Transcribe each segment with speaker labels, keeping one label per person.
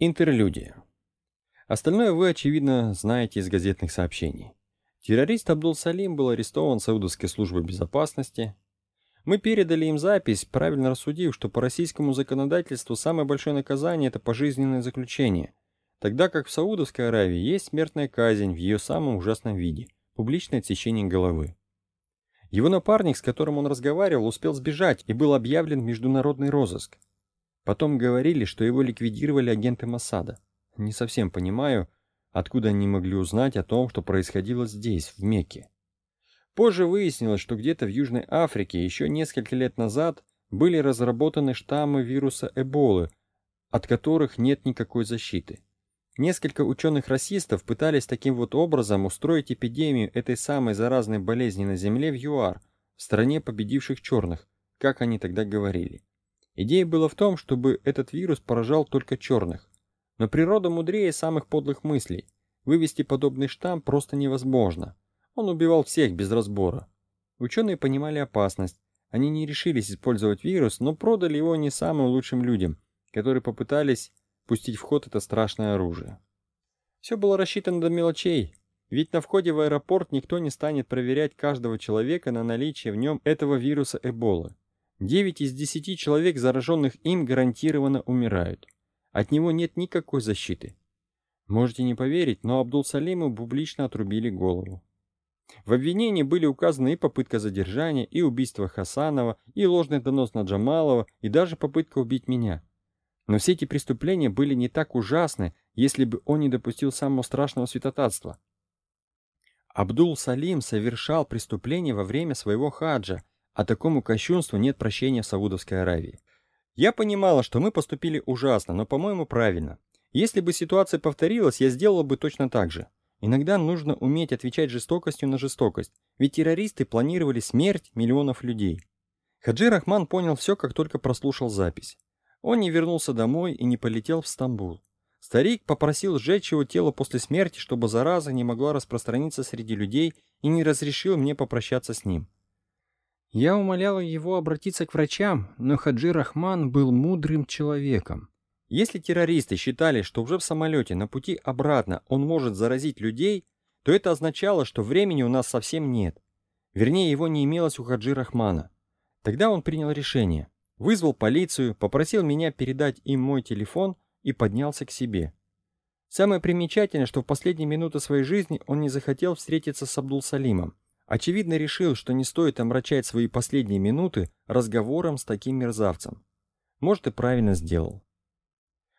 Speaker 1: Интерлюдия. Остальное вы, очевидно, знаете из газетных сообщений. Террорист Абдул Салим был арестован Саудовской службой безопасности. Мы передали им запись, правильно рассудив, что по российскому законодательству самое большое наказание – это пожизненное заключение, тогда как в Саудовской Аравии есть смертная казнь в ее самом ужасном виде – публичное отсечение головы. Его напарник, с которым он разговаривал, успел сбежать и был объявлен международный розыск. Потом говорили, что его ликвидировали агенты Моссада. Не совсем понимаю, откуда они могли узнать о том, что происходило здесь, в Мекке. Позже выяснилось, что где-то в Южной Африке еще несколько лет назад были разработаны штаммы вируса Эболы, от которых нет никакой защиты. Несколько ученых-расистов пытались таким вот образом устроить эпидемию этой самой заразной болезни на Земле в ЮАР, в стране победивших черных, как они тогда говорили. Идея была в том, чтобы этот вирус поражал только черных. Но природа мудрее самых подлых мыслей. Вывести подобный штамм просто невозможно. Он убивал всех без разбора. Ученые понимали опасность. Они не решились использовать вирус, но продали его не самым лучшим людям, которые попытались пустить в ход это страшное оружие. Все было рассчитано до мелочей, ведь на входе в аэропорт никто не станет проверять каждого человека на наличие в нем этого вируса Эболы. 9 из 10 человек, зараженных им, гарантированно умирают. От него нет никакой защиты. Можете не поверить, но Абдул-Салиму публично отрубили голову. В обвинении были указаны и попытка задержания, и убийство Хасанова, и ложный донос на Джамалова, и даже попытка убить меня. Но все эти преступления были не так ужасны, если бы он не допустил самого страшного святотатства. Абдул-Салим совершал преступление во время своего хаджа, а такому кощунству нет прощения в Саудовской Аравии. Я понимала, что мы поступили ужасно, но, по-моему, правильно. Если бы ситуация повторилась, я сделала бы точно так же. Иногда нужно уметь отвечать жестокостью на жестокость, ведь террористы планировали смерть миллионов людей. Хаджи Рахман понял все, как только прослушал запись. Он не вернулся домой и не полетел в Стамбул. Старик попросил сжечь его тело после смерти, чтобы зараза не могла распространиться среди людей и не разрешил мне попрощаться с ним. Я умоляла его обратиться к врачам, но Хаджи Рахман был мудрым человеком. Если террористы считали, что уже в самолете на пути обратно он может заразить людей, то это означало, что времени у нас совсем нет. Вернее, его не имелось у Хаджи Рахмана. Тогда он принял решение. Вызвал полицию, попросил меня передать им мой телефон и поднялся к себе. Самое примечательное, что в последние минуты своей жизни он не захотел встретиться с Абдул-Салимом. Очевидно, решил, что не стоит омрачать свои последние минуты разговором с таким мерзавцем. Может, и правильно сделал.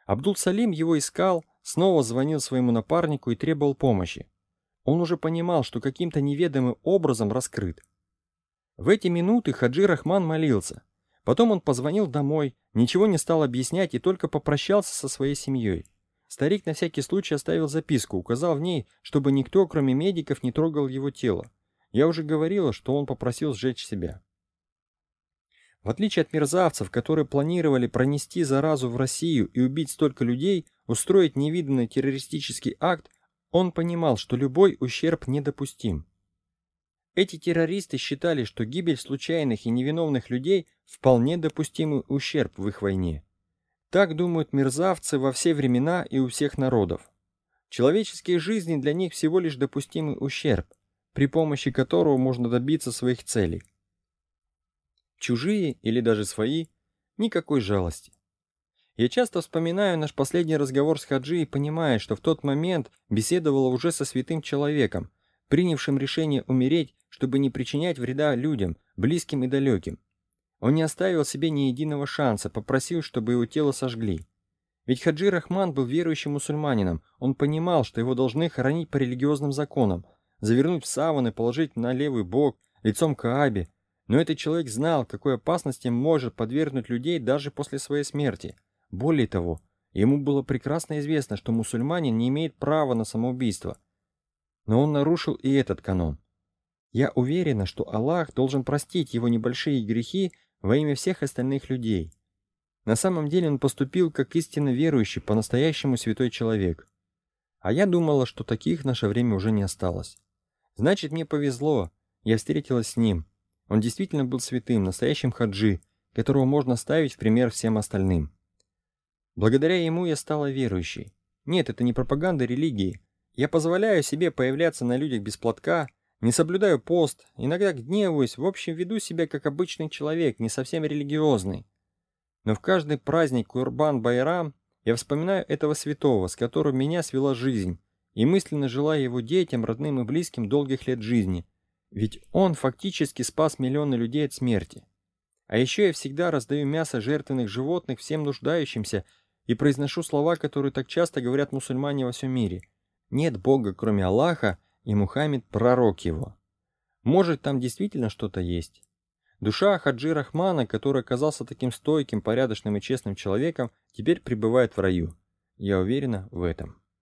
Speaker 1: Абдул-Салим его искал, снова звонил своему напарнику и требовал помощи. Он уже понимал, что каким-то неведомым образом раскрыт. В эти минуты Хаджи Рахман молился. Потом он позвонил домой, ничего не стал объяснять и только попрощался со своей семьей. Старик на всякий случай оставил записку, указал в ней, чтобы никто, кроме медиков, не трогал его тело. Я уже говорила, что он попросил сжечь себя. В отличие от мерзавцев, которые планировали пронести заразу в Россию и убить столько людей, устроить невиданный террористический акт, он понимал, что любой ущерб недопустим. Эти террористы считали, что гибель случайных и невиновных людей – вполне допустимый ущерб в их войне. Так думают мерзавцы во все времена и у всех народов. Человеческие жизни для них всего лишь допустимый ущерб – при помощи которого можно добиться своих целей. Чужие или даже свои – никакой жалости. Я часто вспоминаю наш последний разговор с Хаджи и понимаю, что в тот момент беседовала уже со святым человеком, принявшим решение умереть, чтобы не причинять вреда людям, близким и далеким. Он не оставил себе ни единого шанса, попросил, чтобы его тело сожгли. Ведь Хаджи Рахман был верующим мусульманином, он понимал, что его должны хоронить по религиозным законам, завернуть в саван и положить на левый бок, лицом к Каабе. Но этот человек знал, какой опасности может подвергнуть людей даже после своей смерти. Более того, ему было прекрасно известно, что мусульманин не имеет права на самоубийство. Но он нарушил и этот канон. Я уверена, что Аллах должен простить его небольшие грехи во имя всех остальных людей. На самом деле он поступил как истинно верующий, по-настоящему святой человек. А я думала, что таких в наше время уже не осталось. Значит, мне повезло. Я встретилась с ним. Он действительно был святым, настоящим хаджи, которого можно ставить в пример всем остальным. Благодаря ему я стала верующей. Нет, это не пропаганда религии. Я позволяю себе появляться на людях без платка, не соблюдаю пост, иногда гневаюсь, в общем веду себя как обычный человек, не совсем религиозный. Но в каждый праздник Курбан-Байрам я вспоминаю этого святого, с которым меня свела жизнь, и мысленно желаю его детям, родным и близким долгих лет жизни, ведь он фактически спас миллионы людей от смерти. А еще я всегда раздаю мясо жертвенных животных всем нуждающимся и произношу слова, которые так часто говорят мусульмане во всем мире. Нет Бога, кроме Аллаха, и Мухаммед – пророк его. Может, там действительно что-то есть? Душа Хаджи Рахмана, который оказался таким стойким, порядочным и честным человеком, теперь пребывает в раю. Я уверена в этом.